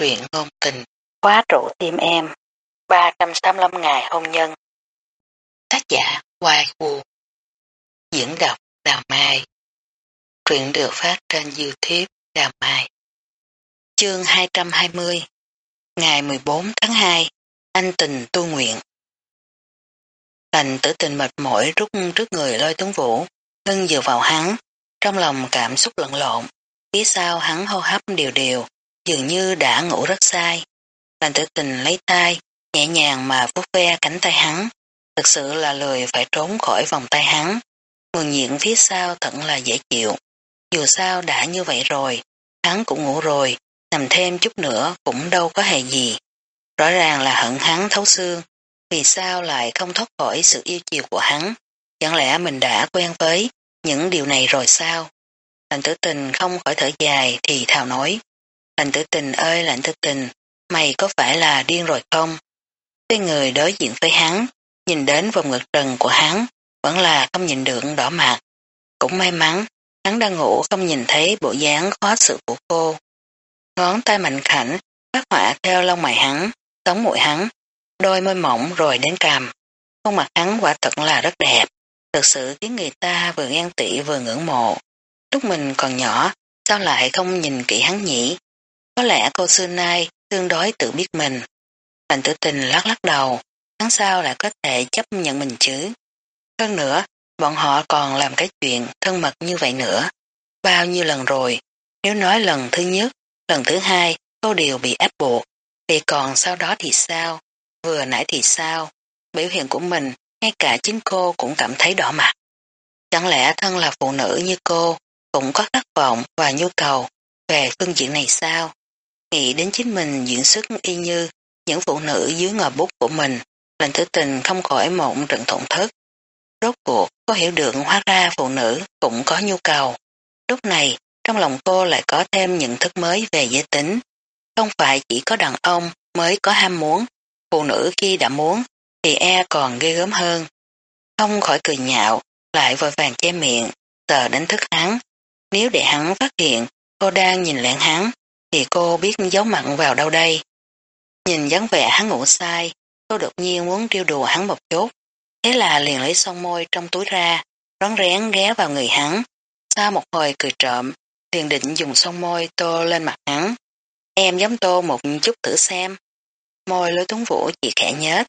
truyện ngôn tình, khóa trụ tim em, 385 ngày hôn nhân. Tác giả Hoài Vũ Diễn đọc Đào Mai. Truyện được phát trên Youtube Đào Mai. Chương 220 Ngày 14 tháng 2 Anh tình tu nguyện. Thành tử tình mệt mỏi rút trước người lôi tuấn vũ, ngưng dựa vào hắn, trong lòng cảm xúc lẫn lộn, phía sau hắn hô hấp đều đều, dường như đã ngủ rất sai. Lành tử tình lấy tay, nhẹ nhàng mà vuốt ve cánh tay hắn, thực sự là lười phải trốn khỏi vòng tay hắn. Nguồn nhiễn phía sau thật là dễ chịu. Dù sao đã như vậy rồi, hắn cũng ngủ rồi, nằm thêm chút nữa cũng đâu có hề gì. Rõ ràng là hận hắn thấu xương, vì sao lại không thoát khỏi sự yêu chiều của hắn? Chẳng lẽ mình đã quen với những điều này rồi sao? Lành tử tình không khỏi thở dài thì thào nói. Lạnh tử tình ơi lạnh tử tình, mày có phải là điên rồi không? Cái người đối diện với hắn, nhìn đến vòng ngực trần của hắn, vẫn là không nhìn được đỏ mặt. Cũng may mắn, hắn đang ngủ không nhìn thấy bộ dáng khó sự của cô. Ngón tay mạnh khảnh, phát họa theo lông mày hắn, sống mũi hắn, đôi môi mỏng rồi đến cằm. Khuôn mặt hắn quả thật là rất đẹp, thực sự khiến người ta vừa ghen tị vừa ngưỡng mộ. Lúc mình còn nhỏ, sao lại không nhìn kỹ hắn nhỉ? Có lẽ cô xưa nay tương đối tự biết mình. thành tử tình lắc lắc đầu, hắn sao lại có thể chấp nhận mình chứ? Hơn nữa, bọn họ còn làm cái chuyện thân mật như vậy nữa. Bao nhiêu lần rồi, nếu nói lần thứ nhất, lần thứ hai cô đều bị ép buộc, thì còn sau đó thì sao? Vừa nãy thì sao? Biểu hiện của mình, ngay cả chính cô cũng cảm thấy đỏ mặt. Chẳng lẽ thân là phụ nữ như cô cũng có khát vọng và nhu cầu về phương diện này sao? Nghĩ đến chính mình diễn xuất y như những phụ nữ dưới ngòi bút của mình, lệnh tử tình không khỏi mộng trận thổn thức. Rốt cuộc có hiểu được hóa ra phụ nữ cũng có nhu cầu. Lúc này, trong lòng cô lại có thêm nhận thức mới về giới tính. Không phải chỉ có đàn ông mới có ham muốn, phụ nữ khi đã muốn thì e còn ghê gớm hơn. Không khỏi cười nhạo, lại vội vàng che miệng, tờ đánh thức hắn. Nếu để hắn phát hiện cô đang nhìn lẹn hắn, thì cô biết giấu mặn vào đâu đây. Nhìn dáng vẻ hắn ngủ sai, cô đột nhiên muốn trêu đùa hắn một chút. Thế là liền lấy son môi trong túi ra, rón rén ghé vào người hắn. Sau một hồi cười trộm, liền định dùng son môi tô lên mặt hắn. Em giống tô một chút thử xem. Môi lối tuấn vũ chỉ khẽ nhết.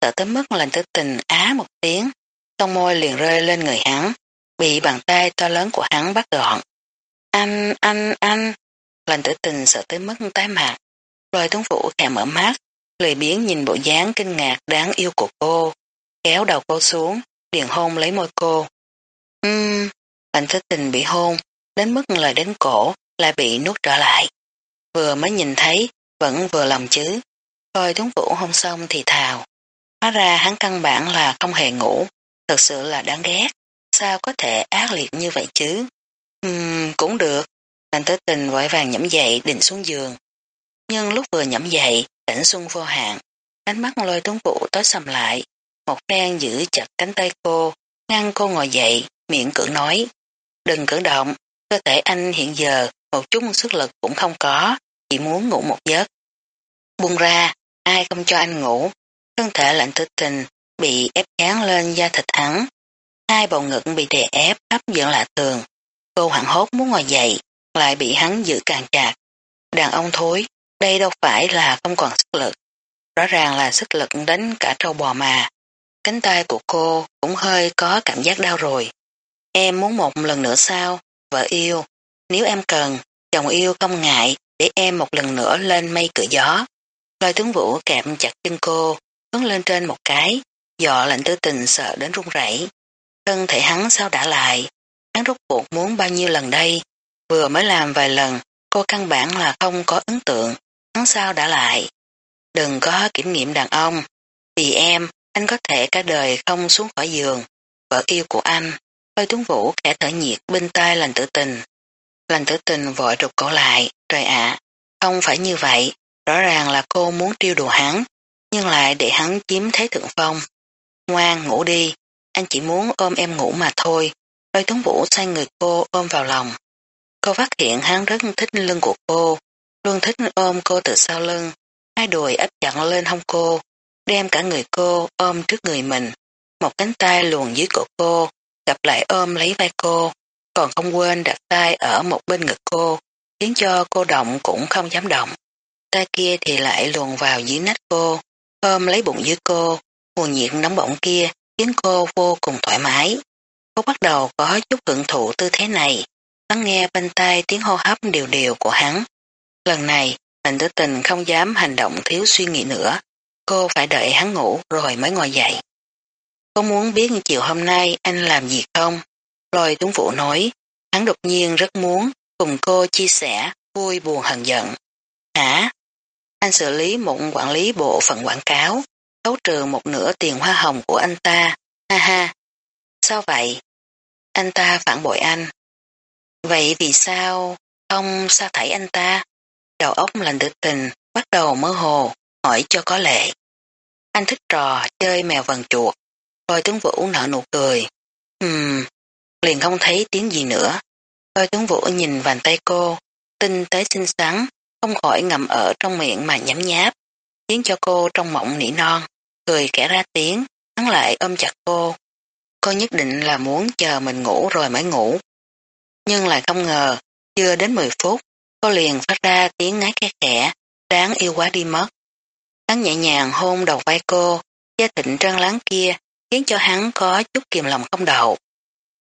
Sợ tới mức lành tử tình á một tiếng. Son môi liền rơi lên người hắn, bị bàn tay to lớn của hắn bắt gọn. Anh, anh, anh. Lành tử tình sợ tới mức tái mặt. Lôi tuấn vũ khẽ mở mắt, lười biến nhìn bộ dáng kinh ngạc đáng yêu của cô. Kéo đầu cô xuống, điền hôn lấy môi cô. Ừm, lành tử tình bị hôn, đến mức lời đến cổ, lại bị nuốt trở lại. Vừa mới nhìn thấy, vẫn vừa lòng chứ. Lôi tuấn vũ hôn xong thì thào. Hóa ra hắn căn bản là không hề ngủ, thật sự là đáng ghét. Sao có thể ác liệt như vậy chứ? Ừm, cũng được. Lành tử tình vội vàng nhẫm dậy định xuống giường. Nhưng lúc vừa nhẫm dậy, cảnh xuân vô hạn, ánh mắt lôi tuấn vũ tối sầm lại, một phen giữ chặt cánh tay cô, ngăn cô ngồi dậy, miệng cưỡng nói, đừng cử động, cơ thể anh hiện giờ một chút sức lực cũng không có, chỉ muốn ngủ một giấc. Buông ra, ai không cho anh ngủ, thân thể lạnh tử tình bị ép dán lên da thịt hắn, hai bầu ngực bị đè ép hấp dẫn lạ thường, cô hoảng hốt muốn ngồi dậy, lại bị hắn giữ càng chặt. Đàn ông thối, đây đâu phải là không còn sức lực. Rõ ràng là sức lực đến cả trâu bò mà. Cánh tay của cô cũng hơi có cảm giác đau rồi. Em muốn một lần nữa sao? Vợ yêu. Nếu em cần, chồng yêu không ngại để em một lần nữa lên mây cửa gió. Lôi tướng vũ kẹp chặt chân cô, hướng lên trên một cái, dọ lạnh tư tình sợ đến run rẩy. Thân thể hắn sao đã lại? Hắn rút cuộc muốn bao nhiêu lần đây? Vừa mới làm vài lần, cô căn bản là không có ấn tượng hắn sao đã lại. Đừng có kiểm nghiệm đàn ông, vì em, anh có thể cả đời không xuống khỏi giường, vợ yêu của anh. Lôi tuấn vũ khẽ thở nhiệt bên tai lành tử tình. Lành tử tình vội rụt cổ lại, trời ạ, không phải như vậy, rõ ràng là cô muốn tiêu đùa hắn, nhưng lại để hắn chiếm thế thượng phong. Ngoan, ngủ đi, anh chỉ muốn ôm em ngủ mà thôi. Lôi tuấn vũ xoay người cô ôm vào lòng. Cô phát hiện hắn rất thích lưng của cô, luôn thích ôm cô từ sau lưng, hai đùi ấp chặn lên hông cô, đem cả người cô ôm trước người mình, một cánh tay luồn dưới cổ cô, gặp lại ôm lấy vai cô, còn không quên đặt tay ở một bên ngực cô, khiến cho cô động cũng không dám động. Tay kia thì lại luồn vào dưới nách cô, ôm lấy bụng dưới cô, nguồn nhiệt nóng bỏng kia khiến cô vô cùng thoải mái. Cô bắt đầu có chút hưởng thụ tư thế này, lắng nghe bên tai tiếng hô hấp đều đều của hắn. Lần này, mình tử tình không dám hành động thiếu suy nghĩ nữa. Cô phải đợi hắn ngủ rồi mới ngồi dậy. Có muốn biết chiều hôm nay anh làm gì không? Lôi tuấn vũ nói, hắn đột nhiên rất muốn cùng cô chia sẻ vui buồn hận giận. Hả? Anh xử lý một quản lý bộ phận quảng cáo, khấu trừ một nửa tiền hoa hồng của anh ta. Ha ha. Sao vậy? Anh ta phản bội anh. Vậy vì sao không sa thải anh ta? Đầu óc lành tự tình, bắt đầu mơ hồ, hỏi cho có lệ. Anh thích trò chơi mèo vần chuột, Lôi tướng vũ nở nụ cười. Ừm, liền không thấy tiếng gì nữa. Lôi tướng vũ nhìn bàn tay cô, tinh tế xinh xắn, không khỏi ngậm ở trong miệng mà nhắm nháp, khiến cho cô trong mộng nỉ non, cười kẻ ra tiếng, hắn lại ôm chặt cô. Cô nhất định là muốn chờ mình ngủ rồi mới ngủ. Nhưng lại không ngờ, chưa đến 10 phút, cô liền phát ra tiếng ngái khe khẽ, đáng yêu quá đi mất. Hắn nhẹ nhàng hôn đầu vai cô, gia thịnh trăng láng kia, khiến cho hắn có chút kiềm lòng không đậu.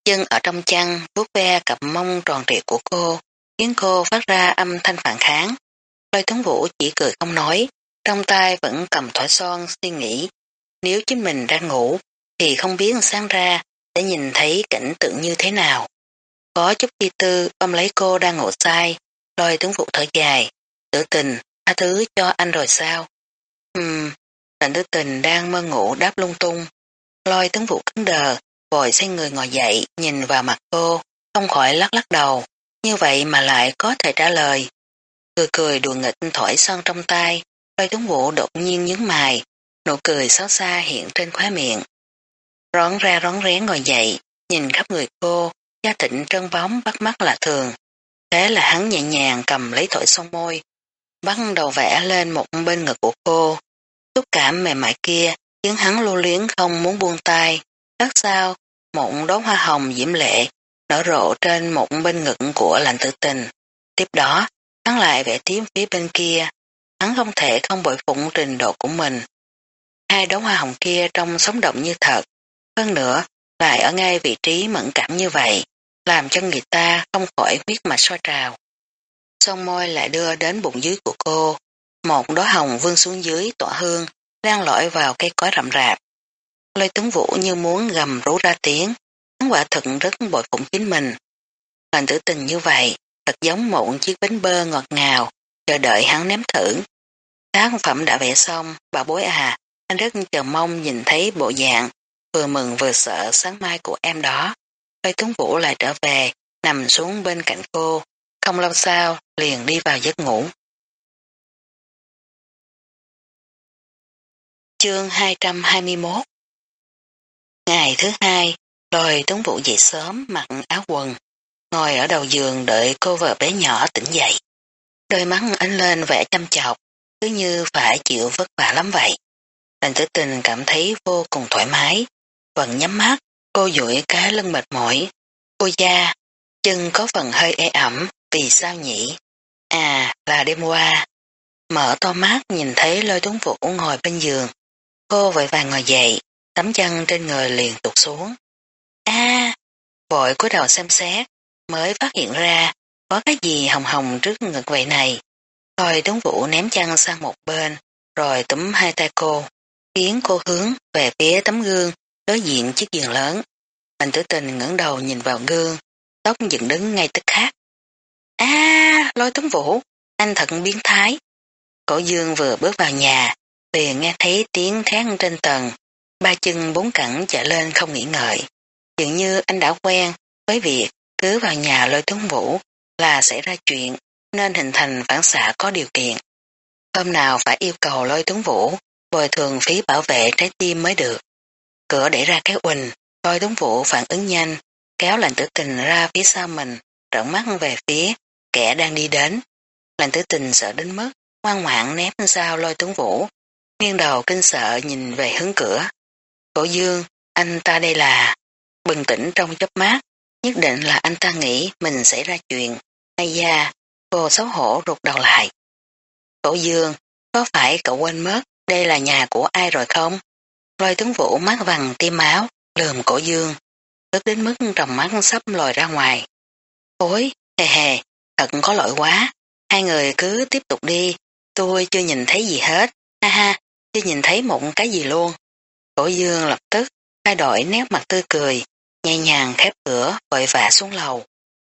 Chân ở trong chăn, vuốt ve cặp mông tròn trịa của cô, khiến cô phát ra âm thanh phản kháng. Lôi tuấn vũ chỉ cười không nói, trong tay vẫn cầm thỏi son suy nghĩ. Nếu chính mình đang ngủ, thì không biết sáng ra để nhìn thấy cảnh tượng như thế nào. Có chút chi tư ôm lấy cô đang ngủ sai, lôi tướng vụ thở dài, tử tình, tha thứ cho anh rồi sao? Ừm, lệnh tử tình đang mơ ngủ đáp lung tung. Lôi tướng vụ cứng đờ, vội xoay người ngồi dậy, nhìn vào mặt cô, không khỏi lắc lắc đầu, như vậy mà lại có thể trả lời. Cười cười đùa nghịch thổi son trong tay, lôi tướng vụ đột nhiên nhướng mày, nụ cười xấu xa hiện trên khóe miệng. Rón ra rón rén ngồi dậy, nhìn khắp người cô, da thịnh trơn bóng bắt mắt là thường. Thế là hắn nhẹ nhàng cầm lấy thổi son môi, bắt đầu vẽ lên một bên ngực của cô. Xúc cảm mềm mại kia khiến hắn lưu luyến không muốn buông tay. Lát sao, một đóa hoa hồng diễm lệ nở rộ trên một bên ngực của lạnh tự tình. Tiếp đó, hắn lại vẽ tiếp phía bên kia. Hắn không thể không bội phụng trình độ của mình. Hai đóa hoa hồng kia trông sống động như thật. Hơn nữa, lại ở ngay vị trí mẫn cảm như vậy, làm cho người ta không khỏi huyết mạch soi trào. Son môi lại đưa đến bụng dưới của cô, một đóa hồng vương xuống dưới tỏa hương, đang lỏi vào cây cối rậm rạp. Lôi tướng vũ như muốn gầm rú ra tiếng, hắn quả thật rất bội phụng chính mình. Lần tử tình như vậy, thật giống một chiếc bánh bơ ngọt ngào, chờ đợi hắn ném thử. Tác phẩm đã vẽ xong, bà bối à, anh rất chờ mong nhìn thấy bộ dạng, vừa mừng vừa sợ sáng mai của em đó. Lôi tướng vũ lại trở về, nằm xuống bên cạnh cô, không lâu sau liền đi vào giấc ngủ. Chương 221 Ngày thứ hai, rồi tuấn vũ dậy sớm mặc áo quần, ngồi ở đầu giường đợi cô vợ bé nhỏ tỉnh dậy. Đôi mắt ánh lên vẻ chăm chọc, cứ như phải chịu vất vả lắm vậy. Lành tử tình cảm thấy vô cùng thoải mái, vẫn nhắm mắt, cô duỗi cái lưng mệt mỏi. Cô da, chân có phần hơi e ẩm, vì sao nhỉ? À, là đêm qua. Mở to mắt nhìn thấy lôi tuấn vũ ngồi bên giường. Cô vội vàng ngồi dậy, tấm chân trên người liền tụt xuống. a vội cúi đầu xem xét, mới phát hiện ra có cái gì hồng hồng trước ngực vậy này. lôi tuấn vũ ném chân sang một bên, rồi túm hai tay cô, khiến cô hướng về phía tấm gương đối diện chiếc giường lớn. Anh tử tình ngẩng đầu nhìn vào gương, tóc dựng đứng ngay tức khắc. À, lôi tuấn vũ, anh thật biến thái. Cổ dương vừa bước vào nhà, liền nghe thấy tiếng thét trên tầng, ba chân bốn cẳng chạy lên không nghĩ ngợi. Dường như anh đã quen với việc cứ vào nhà lôi tuấn vũ là xảy ra chuyện, nên hình thành phản xạ có điều kiện. Hôm nào phải yêu cầu lôi tuấn vũ, bồi thường phí bảo vệ trái tim mới được. Cửa để ra cái quỳnh, coi đúng vụ phản ứng nhanh, kéo lành tử tình ra phía sau mình, trợn mắt về phía kẻ đang đi đến. Lành tử tình sợ đến mức, ngoan ngoãn ném sao lôi tướng vũ, nghiêng đầu kinh sợ nhìn về hướng cửa. Cổ dương, anh ta đây là... Bừng tỉnh trong chớp mắt, nhất định là anh ta nghĩ mình xảy ra chuyện. Ây da, cô xấu hổ rụt đầu lại. Cổ dương, có phải cậu quên mất đây là nhà của ai rồi không? Lôi tướng vũ mắt vằn tim máu, lườm cổ dương, tức đến mức tròng mắt sắp lòi ra ngoài. Ôi, hề hề, thật có lỗi quá, hai người cứ tiếp tục đi, tôi chưa nhìn thấy gì hết, ha ha, chưa nhìn thấy một cái gì luôn. Cổ dương lập tức thay đổi nét mặt tươi cười, nhẹ nhàng khép cửa vội vã xuống lầu.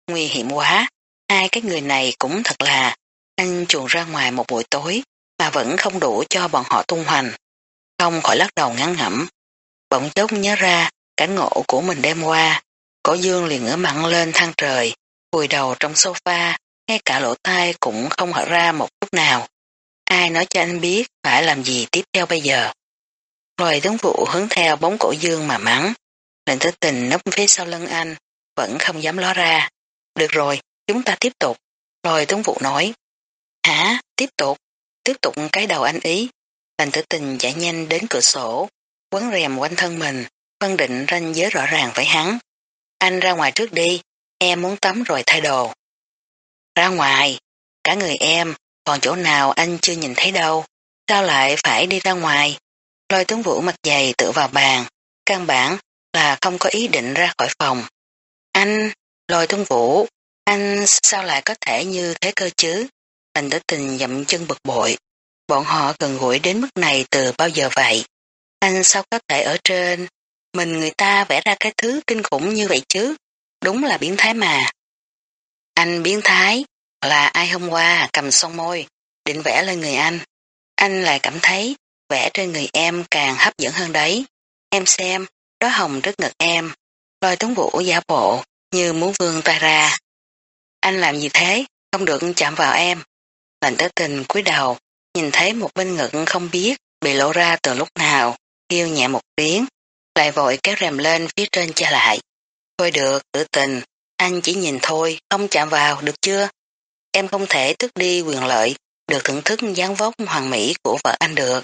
Nguy hiểm quá, hai cái người này cũng thật là anh chuồn ra ngoài một buổi tối mà vẫn không đủ cho bọn họ tung hoành. Không khỏi lắc đầu ngắn ngẩm. Bỗng chốc nhớ ra cảnh ngộ của mình đem qua. Cổ dương liền ngửa mặn lên thang trời, vùi đầu trong sofa, ngay cả lỗ tai cũng không hở ra một chút nào. Ai nói cho anh biết phải làm gì tiếp theo bây giờ. rồi tướng vụ hướng theo bóng cổ dương mà mắng. Lệnh thức tình nấp phía sau lưng anh, vẫn không dám ló ra. Được rồi, chúng ta tiếp tục. rồi tướng vụ nói. Hả? Tiếp tục? Tiếp tục cái đầu anh ý. Thành tử tình chạy nhanh đến cửa sổ, quấn rèm quanh thân mình, phân định ranh giới rõ ràng với hắn. Anh ra ngoài trước đi, em muốn tắm rồi thay đồ. Ra ngoài, cả người em, còn chỗ nào anh chưa nhìn thấy đâu, sao lại phải đi ra ngoài? Lôi tướng vũ mặt dày tự vào bàn, căn bản là không có ý định ra khỏi phòng. Anh, lôi tướng vũ, anh sao lại có thể như thế cơ chứ? Thành tử tình dậm chân bực bội. Bọn họ gần gũi đến mức này từ bao giờ vậy? Anh sao có thể ở trên? Mình người ta vẽ ra cái thứ kinh khủng như vậy chứ? Đúng là biến thái mà. Anh biến thái là ai hôm qua cầm son môi, định vẽ lên người anh. Anh lại cảm thấy vẽ trên người em càng hấp dẫn hơn đấy. Em xem, đó hồng rất ngực em. Lôi tuấn vũ giả bộ như muốn vương tay ra. Anh làm gì thế? Không được chạm vào em. Lạnh tới tình cúi đầu, nhìn thấy một bên ngực không biết bị lộ ra từ lúc nào, kêu nhẹ một tiếng, lại vội kéo rèm lên phía trên che lại. Thôi được, tự tình, anh chỉ nhìn thôi, không chạm vào, được chưa? Em không thể tước đi quyền lợi, được thưởng thức dáng vóc hoàng mỹ của vợ anh được.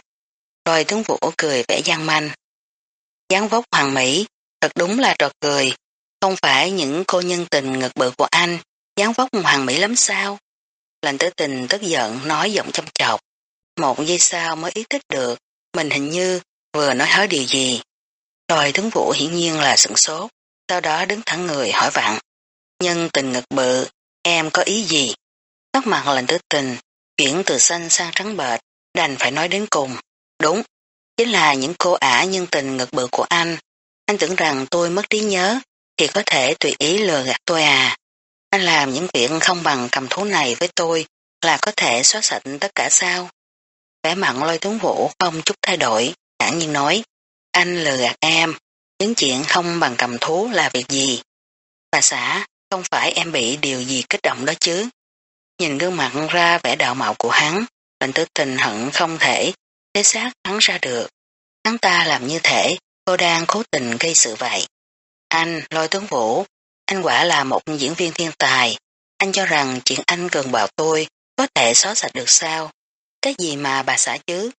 Rồi tướng vũ cười vẻ gian manh. dáng vóc hoàng mỹ, thật đúng là trò cười, không phải những cô nhân tình ngực bự của anh, dáng vóc hoàng mỹ lắm sao? Lành tử tình tức giận nói giọng chăm chọc. Một giây sau mới ý thức được, mình hình như vừa nói hết điều gì. Rồi tướng vũ hiển nhiên là sửng sốt, sau đó đứng thẳng người hỏi vặn. Nhân tình ngực bự, em có ý gì? Tóc mặt lành tử tình, chuyển từ xanh sang trắng bệch, đành phải nói đến cùng. Đúng, chính là những cô ả nhân tình ngực bự của anh. Anh tưởng rằng tôi mất trí nhớ, thì có thể tùy ý lừa gạt tôi à. Anh làm những chuyện không bằng cầm thú này với tôi là có thể xóa sạch tất cả sao? Vẻ mặn lôi tướng vũ không chút thay đổi, thản nhiên nói, anh lừa gạt em, những chuyện không bằng cầm thú là việc gì? Bà xã, không phải em bị điều gì kích động đó chứ? Nhìn gương mặt ra vẻ đạo mạo của hắn, lệnh tử tình hận không thể thế xác hắn ra được. Hắn ta làm như thể cô đang cố tình gây sự vậy. Anh, lôi tướng vũ, anh quả là một diễn viên thiên tài. Anh cho rằng chuyện anh cần bảo tôi có thể xóa sạch được sao? Cái gì mà bà xã chứ?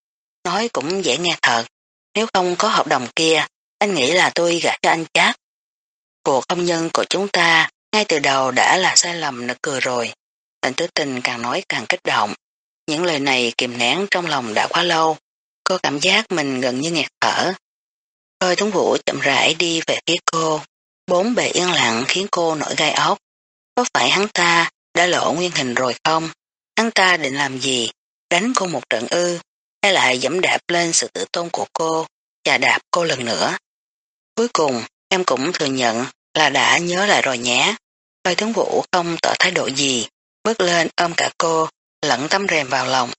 Nói cũng dễ nghe thật. Nếu không có hợp đồng kia, anh nghĩ là tôi gả cho anh chắc. Cuộc hôn nhân của chúng ta ngay từ đầu đã là sai lầm nực cười rồi. Tần tứ tình càng nói càng kích động. Những lời này kìm nén trong lòng đã quá lâu. Cô cảm giác mình gần như nghẹt thở. Thôi Tuấn Vũ chậm rãi đi về phía cô. Bốn bề yên lặng khiến cô nổi gai ốc. Có phải hắn ta đã lộ nguyên hình rồi không? Hắn ta định làm gì? Đánh cô một trận ư? Hay lại dẫm đạp lên sự tự tôn của cô và đạp cô lần nữa? Cuối cùng, em cũng thừa nhận là đã nhớ lại rồi nhé. Lôi tướng vũ không tỏ thái độ gì, bước lên ôm cả cô, lẫn tấm rèm vào lòng.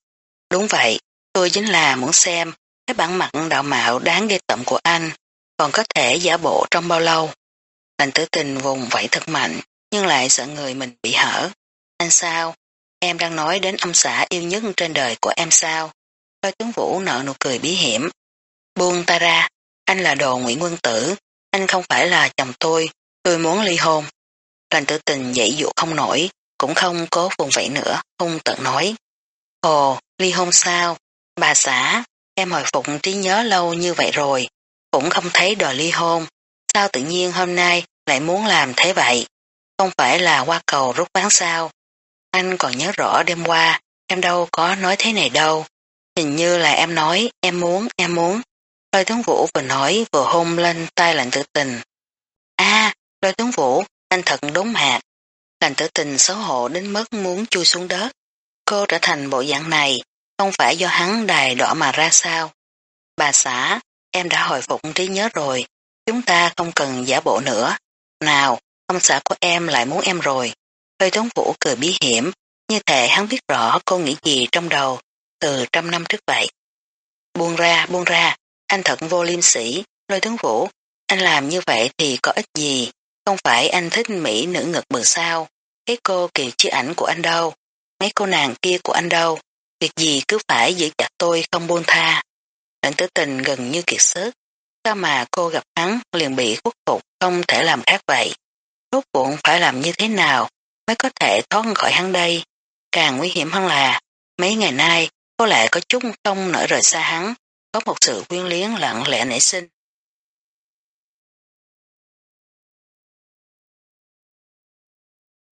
Đúng vậy, tôi chính là muốn xem cái bản mặt đạo mạo đáng ghê tậm của anh còn có thể giả bộ trong bao lâu. anh tử tình vùng vẫy thật mạnh, nhưng lại sợ người mình bị hở. Anh sao? Em đang nói đến âm xã yêu nhất trên đời của em sao? Lôi tướng vũ nợ nụ cười bí hiểm. Buông ta ra, anh là đồ Nguyễn Quân Tử, anh không phải là chồng tôi, tôi muốn ly hôn. Lành tử tình dậy dụ không nổi, cũng không cố vùng vậy nữa, hung tận nói. Ồ, ly hôn sao? Bà xã, em hồi phục trí nhớ lâu như vậy rồi, cũng không thấy đòi ly hôn. Sao tự nhiên hôm nay lại muốn làm thế vậy? Không phải là qua cầu rút bán sao? Anh còn nhớ rõ đêm qua, em đâu có nói thế này đâu. Hình như là em nói, em muốn, em muốn. Lôi tướng vũ vừa nói vừa hôn lên tay lạnh tử tình. a lôi tướng vũ, anh thật đúng hạt. Lạnh tử tình xấu hổ đến mức muốn chui xuống đất. Cô trở thành bộ dạng này, không phải do hắn đài đỏ mà ra sao. Bà xã, em đã hồi phục trí nhớ rồi, chúng ta không cần giả bộ nữa. Nào, ông xã của em lại muốn em rồi. Hơi tướng vũ cười bí hiểm, như thể hắn biết rõ cô nghĩ gì trong đầu từ trăm năm trước vậy. Buông ra, buông ra, anh thật vô liêm sĩ, lôi tướng vũ, anh làm như vậy thì có ích gì, không phải anh thích Mỹ nữ ngực bự sao, cái cô kiều chiếc ảnh của anh đâu, mấy cô nàng kia của anh đâu, việc gì cứ phải giữ chặt tôi không buông tha. Lãnh tử tình gần như kiệt sức, sao mà cô gặp hắn liền bị khuất phục không thể làm khác vậy. Rốt cuộn phải làm như thế nào? Mới có thể thoát khỏi hắn đây. Càng nguy hiểm hơn là mấy ngày nay cô lại có chút không nở rời xa hắn, có một sự quyến liếng lặng lẽ nảy sinh.